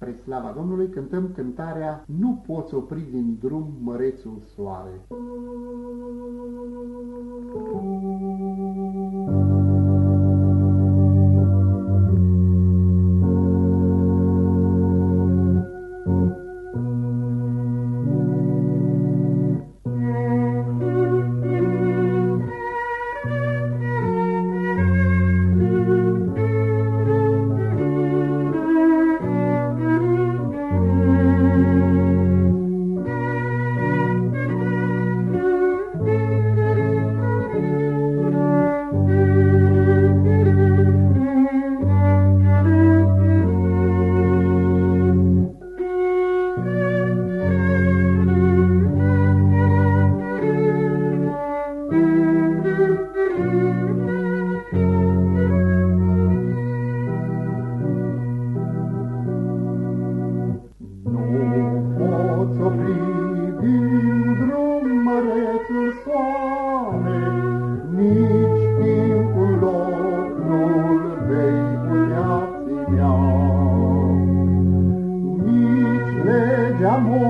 Spre slava Domnului cântăm cântarea Nu poți opri din drum mărețul soare. Legea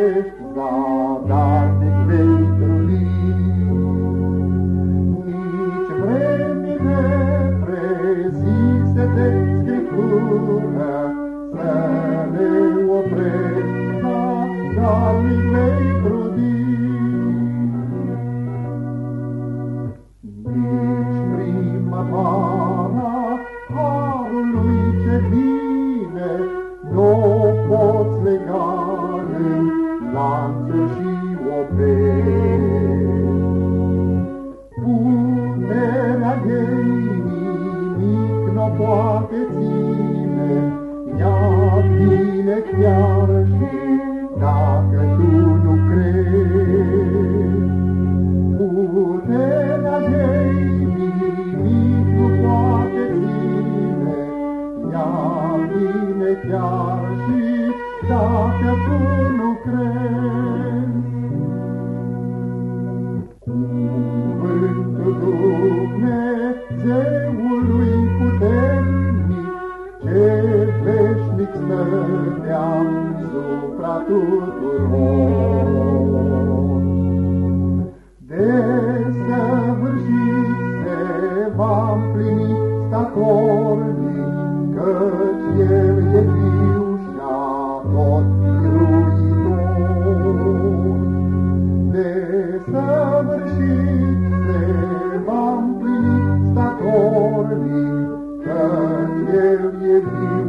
oprești zadarnic vei trăi. Nici vremile prezise de Scriptură să le oprești zadarnic vei trudi. Lanțuri și opești. Punerea ei nimic nu poate ține, ea vine chiar Dumnezeului puternic, ce veșnic stătea supra tuturor. De săvârșit se va împlini statornic, el e bine.